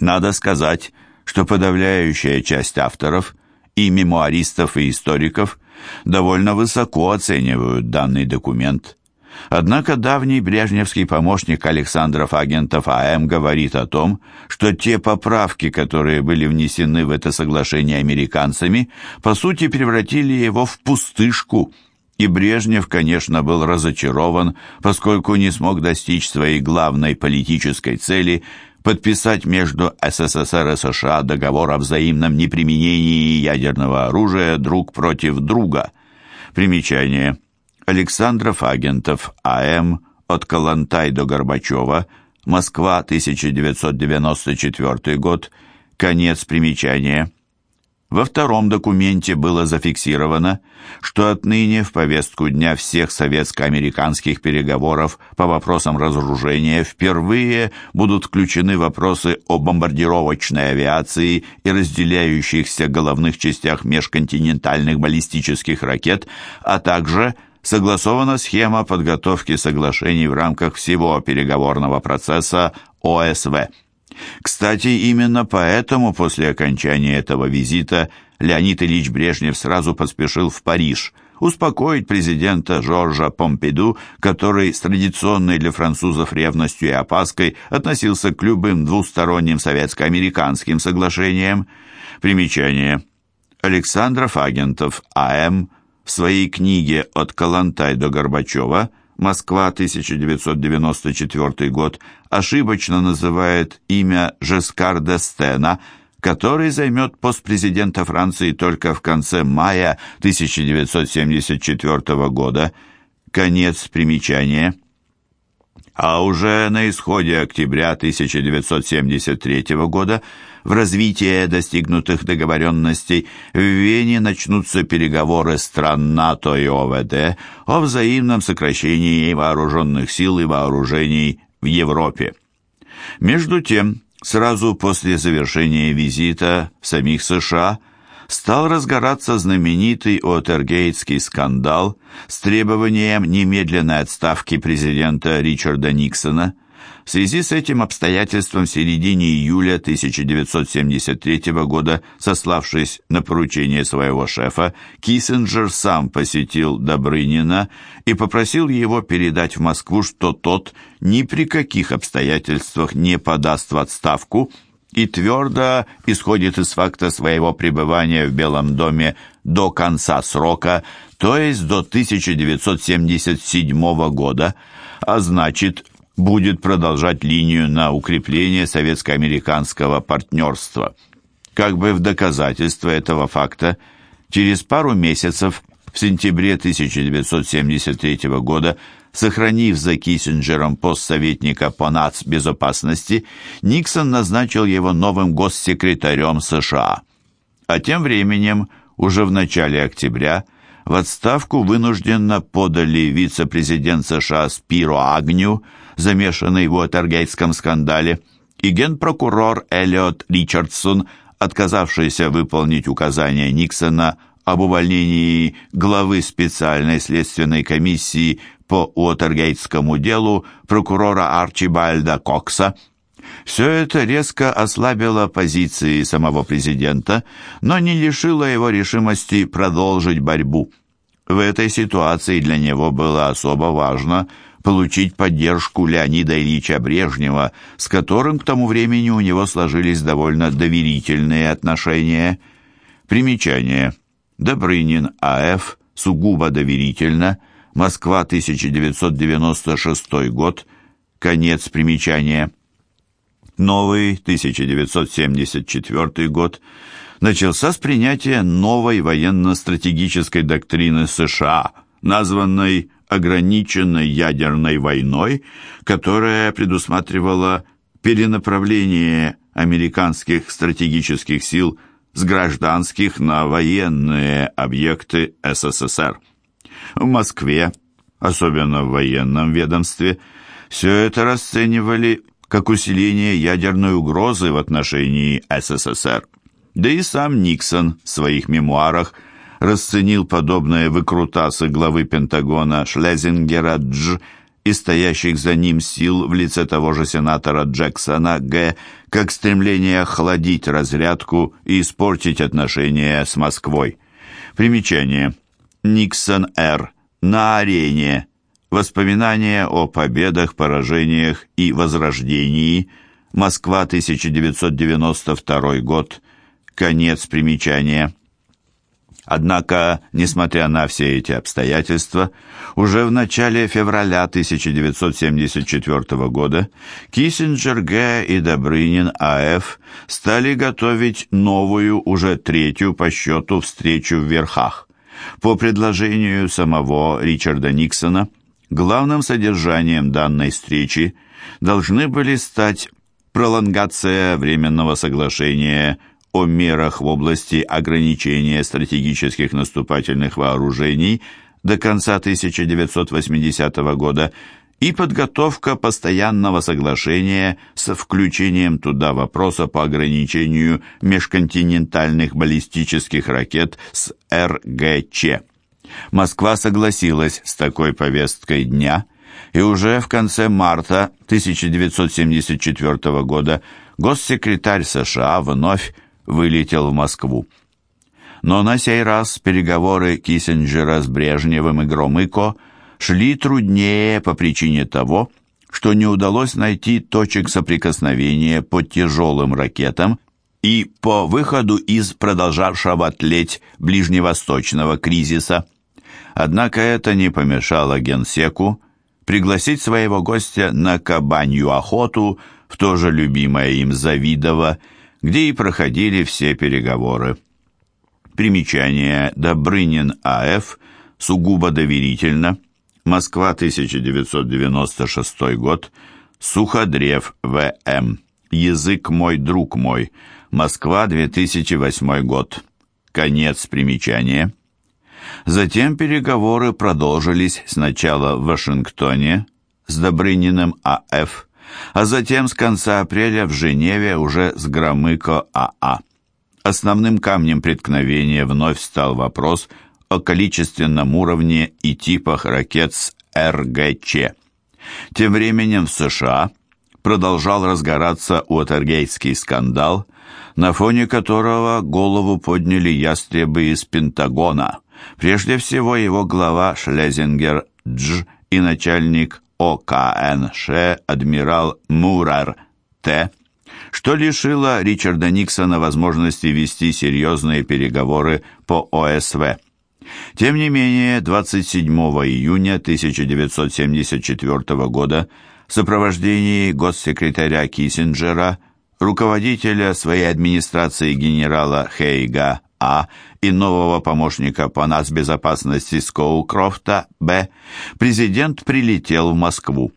Надо сказать, что подавляющая часть авторов, и мемуаристов, и историков, довольно высоко оценивают данный документ. Однако давний брежневский помощник Александров Агентов А.М. говорит о том, что те поправки, которые были внесены в это соглашение американцами, по сути превратили его в пустышку. И Брежнев, конечно, был разочарован, поскольку не смог достичь своей главной политической цели – подписать между СССР и США договор о взаимном неприменении ядерного оружия друг против друга. Примечание. Александров Агентов, А.М. От Калантай до Горбачева. Москва, 1994 год. Конец примечания. Во втором документе было зафиксировано, что отныне в повестку дня всех советско-американских переговоров по вопросам разоружения впервые будут включены вопросы о бомбардировочной авиации и разделяющихся головных частях межконтинентальных баллистических ракет, а также согласована схема подготовки соглашений в рамках всего переговорного процесса ОСВ. Кстати, именно поэтому после окончания этого визита Леонид Ильич Брежнев сразу поспешил в Париж успокоить президента Жоржа Помпиду, который с традиционной для французов ревностью и опаской относился к любым двусторонним советско-американским соглашениям. Примечание. Александров Агентов А.М. в своей книге «От Калантай до Горбачева» Москва, 1994 год, ошибочно называет имя Жескар де Стена, который займет пост президента Франции только в конце мая 1974 года. Конец примечания. А уже на исходе октября 1973 года в развитие достигнутых договоренностей в Вене начнутся переговоры стран НАТО и ОВД о взаимном сокращении вооруженных сил и вооружений в Европе. Между тем, сразу после завершения визита в самих США стал разгораться знаменитый Уотергейтский скандал с требованием немедленной отставки президента Ричарда Никсона – в связи с этим обстоятельством в середине июля 1973 года, сославшись на поручение своего шефа, Киссинджер сам посетил Добрынина и попросил его передать в Москву, что тот ни при каких обстоятельствах не подаст в отставку и твердо исходит из факта своего пребывания в Белом доме до конца срока, то есть до 1977 года, а значит, будет продолжать линию на укрепление советско-американского партнерства. Как бы в доказательство этого факта, через пару месяцев, в сентябре 1973 года, сохранив за Киссинджером пост советника по нацбезопасности, Никсон назначил его новым госсекретарем США. А тем временем, уже в начале октября, в отставку вынужденно подали вице-президент США Спиро Агню, замешанный в Уотергейтском скандале, и генпрокурор Эллиот Ричардсон, отказавшийся выполнить указания Никсона об увольнении главы специальной следственной комиссии по Уотергейтскому делу прокурора Арчибальда Кокса. Все это резко ослабило позиции самого президента, но не лишило его решимости продолжить борьбу. В этой ситуации для него было особо важно – получить поддержку Леонида Ильича Брежнева, с которым к тому времени у него сложились довольно доверительные отношения. Примечание. Добрынин А.Ф. Сугубо доверительно. Москва, 1996 год. Конец примечания. Новый, 1974 год, начался с принятия новой военно-стратегической доктрины США, названной ограниченной ядерной войной, которая предусматривала перенаправление американских стратегических сил с гражданских на военные объекты СССР. В Москве, особенно в военном ведомстве, все это расценивали как усиление ядерной угрозы в отношении СССР. Да и сам Никсон в своих мемуарах – расценил подобные выкрутасы главы Пентагона Шлезингера Дж и стоящих за ним сил в лице того же сенатора Джексона Г. как стремление охладить разрядку и испортить отношения с Москвой. Примечание. Никсон Р. На арене. Воспоминания о победах, поражениях и возрождении. Москва, 1992 год. Конец примечания. Однако, несмотря на все эти обстоятельства, уже в начале февраля 1974 года Киссинджер Г. и Добрынин А.Ф. стали готовить новую, уже третью по счету, встречу в Верхах. По предложению самого Ричарда Никсона, главным содержанием данной встречи должны были стать пролонгация Временного соглашения о мерах в области ограничения стратегических наступательных вооружений до конца 1980 года и подготовка постоянного соглашения с включением туда вопроса по ограничению межконтинентальных баллистических ракет с РГЧ. Москва согласилась с такой повесткой дня, и уже в конце марта 1974 года госсекретарь США вновь вылетел в Москву. Но на сей раз переговоры Киссинджера с Брежневым и Громыко шли труднее по причине того, что не удалось найти точек соприкосновения по тяжелым ракетам и по выходу из продолжавшего тлеть ближневосточного кризиса. Однако это не помешало генсеку пригласить своего гостя на кабанью охоту в то же любимое им Завидово, где и проходили все переговоры. Примечание Добрынин А.Ф. сугубо доверительно. Москва, 1996 год. Суходрев В.М. Язык мой, друг мой. Москва, 2008 год. Конец примечания. Затем переговоры продолжились сначала в Вашингтоне с Добрыниным А.Ф., а затем с конца апреля в Женеве уже с Громыко АА. Основным камнем преткновения вновь стал вопрос о количественном уровне и типах ракет с РГЧ. Тем временем в США продолжал разгораться Уотергейтский скандал, на фоне которого голову подняли ястребы из Пентагона, прежде всего его глава Шлезингер Дж и начальник ОКНШ адмирал Мурар Т., что лишило Ричарда Никсона возможности вести серьезные переговоры по ОСВ. Тем не менее, 27 июня 1974 года в сопровождении госсекретаря Киссинджера, руководителя своей администрации генерала Хейга А и нового помощника по нацбезопасности Скоукрофта Б, президент прилетел в Москву.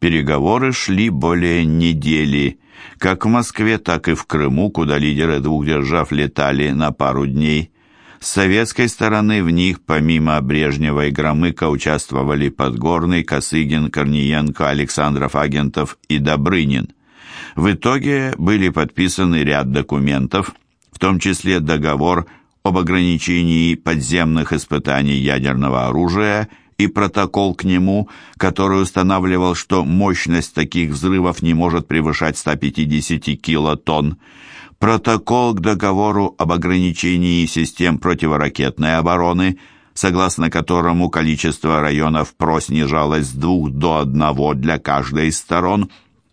Переговоры шли более недели, как в Москве, так и в Крыму, куда лидеры двух держав летали на пару дней. С советской стороны в них, помимо Брежнева и Громыка, участвовали Подгорный, Косыгин, Корниенко, Александров, Агентов и Добрынин. В итоге были подписаны ряд документов, том числе договор об ограничении подземных испытаний ядерного оружия и протокол к нему, который устанавливал, что мощность таких взрывов не может превышать 150 килотонн, протокол к договору об ограничении систем противоракетной обороны, согласно которому количество районов ПРО снижалось с двух до одного для каждой из сторон,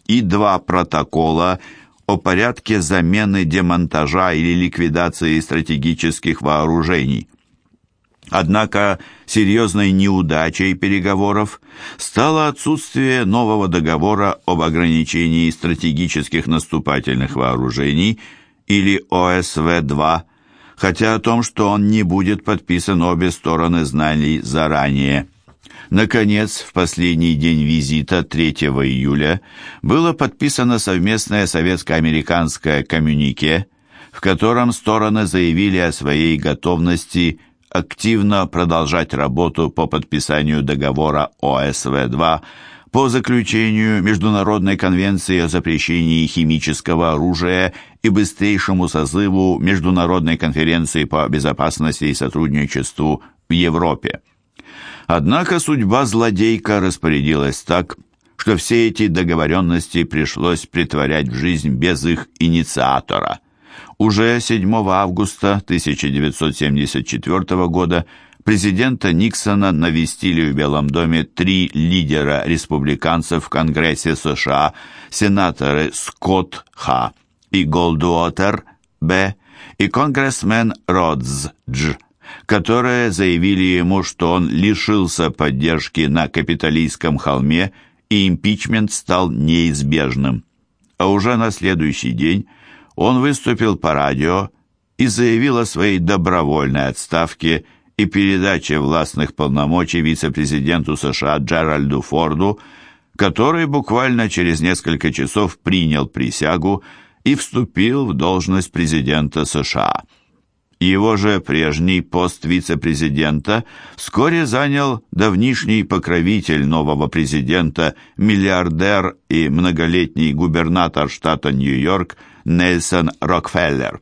и два протокола о порядке замены демонтажа или ликвидации стратегических вооружений. Однако серьезной неудачей переговоров стало отсутствие нового договора об ограничении стратегических наступательных вооружений или ОСВ-2, хотя о том, что он не будет подписан, обе стороны знали заранее. Наконец, в последний день визита 3 июля было подписано совместное советско-американское коммюнике, в котором стороны заявили о своей готовности активно продолжать работу по подписанию договора ОСВ-2 по заключению Международной конвенции о запрещении химического оружия и быстрейшему созыву Международной конференции по безопасности и сотрудничеству в Европе. Однако судьба злодейка распорядилась так, что все эти договоренности пришлось притворять в жизнь без их инициатора. Уже 7 августа 1974 года президента Никсона навестили в Белом доме три лидера республиканцев в Конгрессе США, сенаторы Скотт Х. и Голдуотер Б. и конгрессмен Родз Дж которые заявили ему, что он лишился поддержки на Капитолийском холме и импичмент стал неизбежным. А уже на следующий день он выступил по радио и заявил о своей добровольной отставке и передаче властных полномочий вице-президенту США Джеральду Форду, который буквально через несколько часов принял присягу и вступил в должность президента США. Его же прежний пост вице-президента вскоре занял давнишний покровитель нового президента, миллиардер и многолетний губернатор штата Нью-Йорк Нельсон Рокфеллер.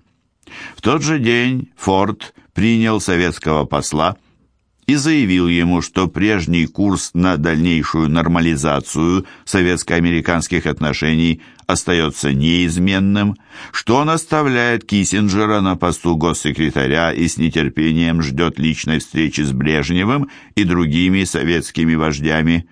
В тот же день Форд принял советского посла и заявил ему, что прежний курс на дальнейшую нормализацию советско-американских отношений остается неизменным, что он оставляет Киссинджера на посту госсекретаря и с нетерпением ждет личной встречи с Брежневым и другими советскими вождями.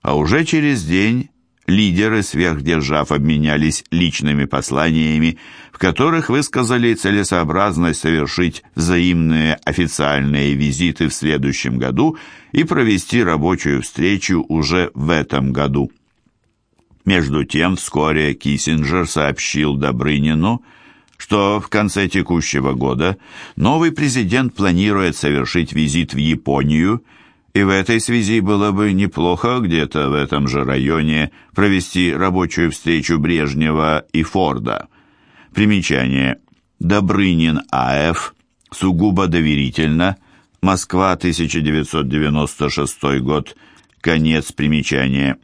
А уже через день лидеры сверхдержав обменялись личными посланиями, в которых высказали целесообразность совершить взаимные официальные визиты в следующем году и провести рабочую встречу уже в этом году. Между тем, вскоре Киссинджер сообщил Добрынину, что в конце текущего года новый президент планирует совершить визит в Японию – и в этой связи было бы неплохо где-то в этом же районе провести рабочую встречу Брежнева и Форда. Примечание. Добрынин А.Ф. Сугубо доверительно. Москва, 1996 год. Конец примечания.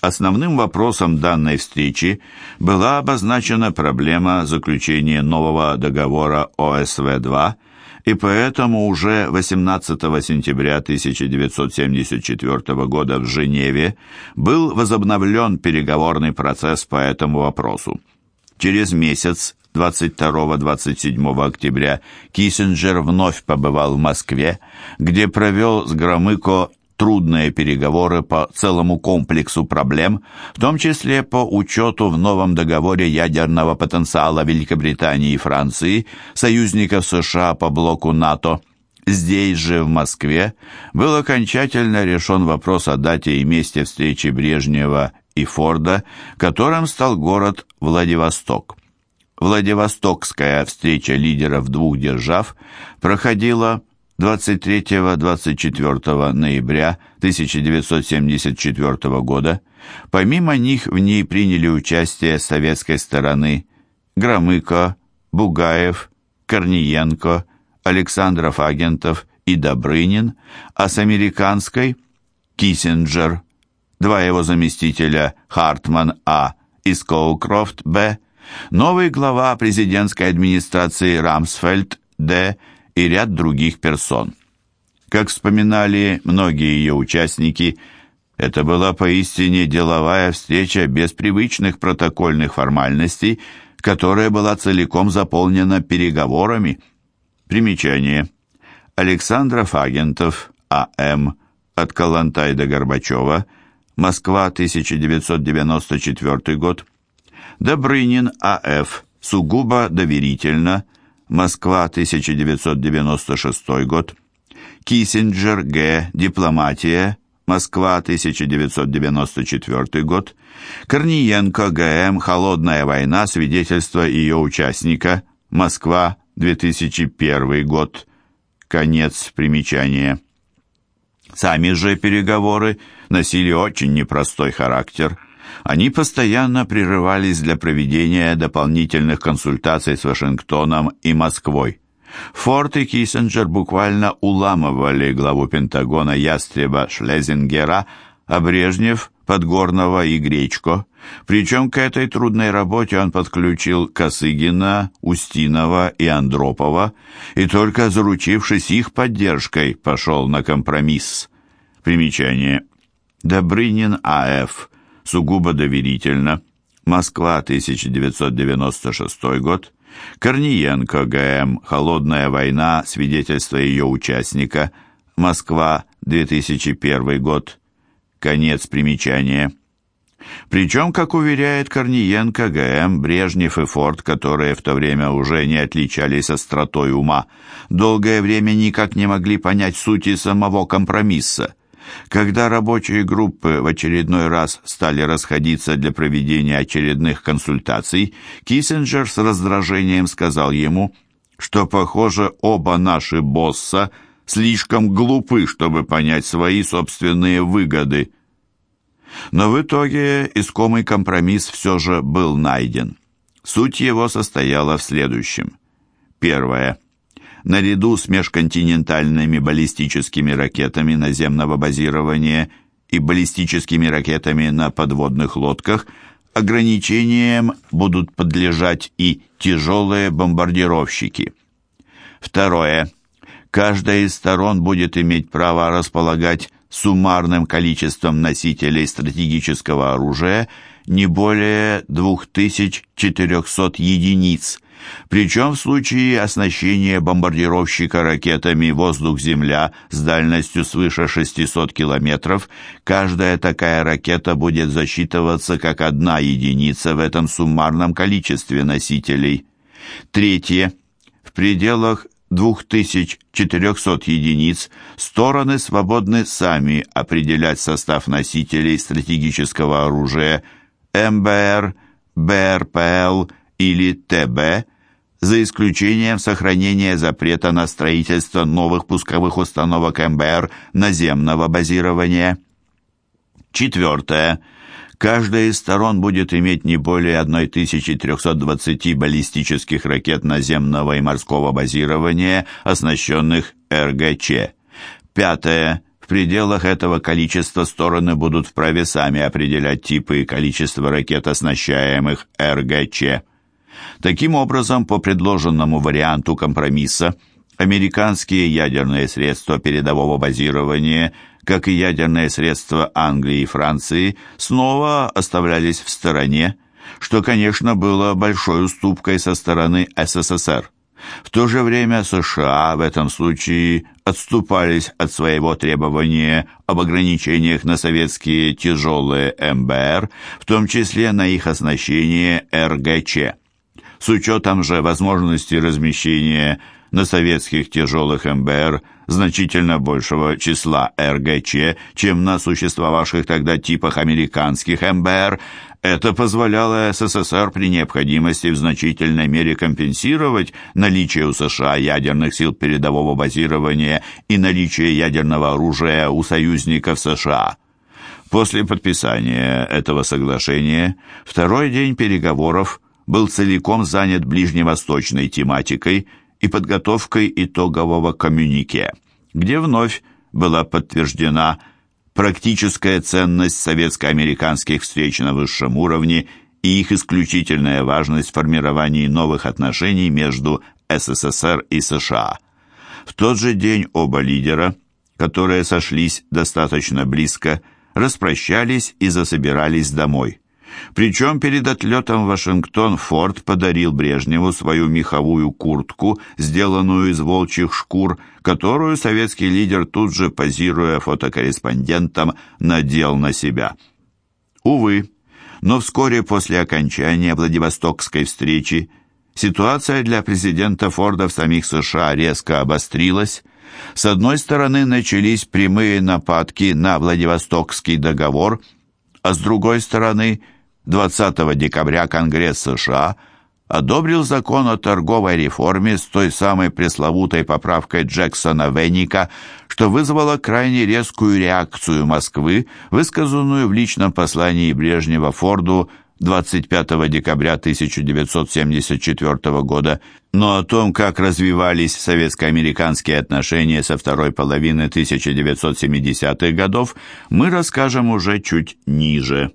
Основным вопросом данной встречи была обозначена проблема заключения нового договора ОСВ-2 и поэтому уже 18 сентября 1974 года в Женеве был возобновлен переговорный процесс по этому вопросу. Через месяц, 22-27 октября, Киссинджер вновь побывал в Москве, где провел с Громыко трудные переговоры по целому комплексу проблем, в том числе по учету в новом договоре ядерного потенциала Великобритании и Франции, союзников США по блоку НАТО. Здесь же, в Москве, был окончательно решен вопрос о дате и месте встречи Брежнева и Форда, которым стал город Владивосток. Владивостокская встреча лидеров двух держав проходила 23-24 ноября 1974 года. Помимо них в ней приняли участие с советской стороны Громыко, Бугаев, Корниенко, Александров Агентов и Добрынин, а с американской – Киссинджер, два его заместителя Хартман А. и Скоукрофт Б., новый глава президентской администрации Рамсфельд Д и ряд других персон. Как вспоминали многие ее участники, это была поистине деловая встреча без привычных протокольных формальностей, которая была целиком заполнена переговорами. Примечание. Александров Агентов, А.М., от Калантай до Горбачева, Москва, 1994 год. Добрынин А.Ф., сугубо доверительно, Москва, 1996 год. Киссинджер Г. Дипломатия. Москва, 1994 год. Корниенко Г.М. Холодная война. Свидетельство ее участника. Москва, 2001 год. Конец примечания. Сами же переговоры носили очень непростой характер – они постоянно прерывались для проведения дополнительных консультаций с Вашингтоном и Москвой. Форд и Киссинджер буквально уламывали главу Пентагона Ястреба Шлезингера, а Брежнев – Подгорного и Гречко. Причем к этой трудной работе он подключил Косыгина, Устинова и Андропова, и только заручившись их поддержкой, пошел на компромисс. Примечание. Добрынин А.Ф. Сугубо доверительно. Москва, 1996 год. Корниенко Г.М. Холодная война. Свидетельство ее участника. Москва, 2001 год. Конец примечания. Причем, как уверяет Корниенко, ГМ, Брежнев и Форд, которые в то время уже не отличались остротой ума, долгое время никак не могли понять сути самого компромисса. Когда рабочие группы в очередной раз стали расходиться для проведения очередных консультаций, Киссинджер с раздражением сказал ему, что, похоже, оба наши босса слишком глупы, чтобы понять свои собственные выгоды. Но в итоге искомый компромисс все же был найден. Суть его состояла в следующем. Первое. Наряду с межконтинентальными баллистическими ракетами наземного базирования и баллистическими ракетами на подводных лодках ограничениям будут подлежать и тяжелые бомбардировщики. Второе. Каждая из сторон будет иметь право располагать суммарным количеством носителей стратегического оружия не более 2400 единиц, причем в случае оснащения бомбардировщика ракетами «Воздух-Земля» с дальностью свыше 600 километров, каждая такая ракета будет засчитываться как одна единица в этом суммарном количестве носителей. Третье. В пределах 2400 единиц, стороны свободны сами определять состав носителей стратегического оружия МБР, БРПЛ или ТБ, за исключением сохранения запрета на строительство новых пусковых установок МБР наземного базирования. Четвертое. Каждая из сторон будет иметь не более 1320 баллистических ракет наземного и морского базирования, оснащенных РГЧ. Пятое. В пределах этого количества стороны будут вправе сами определять типы и количество ракет, оснащаемых РГЧ. Таким образом, по предложенному варианту компромисса, американские ядерные средства передового базирования – как и ядерные средства Англии и Франции, снова оставлялись в стороне, что, конечно, было большой уступкой со стороны СССР. В то же время США в этом случае отступались от своего требования об ограничениях на советские тяжелые МБР, в том числе на их оснащение РГЧ. С учетом же возможности размещения на советских тяжелых МБР значительно большего числа РГЧ, чем на существовавших тогда типах американских МБР, это позволяло СССР при необходимости в значительной мере компенсировать наличие у США ядерных сил передового базирования и наличие ядерного оружия у союзников США. После подписания этого соглашения второй день переговоров был целиком занят ближневосточной тематикой – и подготовкой итогового коммюнике, где вновь была подтверждена практическая ценность советско-американских встреч на высшем уровне и их исключительная важность в формировании новых отношений между СССР и США. В тот же день оба лидера, которые сошлись достаточно близко, распрощались и засобирались домой. Причем перед отлетом в Вашингтон Форд подарил Брежневу свою меховую куртку, сделанную из волчьих шкур, которую советский лидер тут же, позируя фотокорреспондентом, надел на себя. Увы, но вскоре после окончания Владивостокской встречи ситуация для президента Форда в самих США резко обострилась. С одной стороны, начались прямые нападки на Владивостокский договор, а с другой стороны – 20 декабря Конгресс США одобрил закон о торговой реформе с той самой пресловутой поправкой Джексона Венника, что вызвало крайне резкую реакцию Москвы, высказанную в личном послании Брежнева Форду 25 декабря 1974 года, но о том, как развивались советско-американские отношения со второй половины 1970-х годов, мы расскажем уже чуть ниже.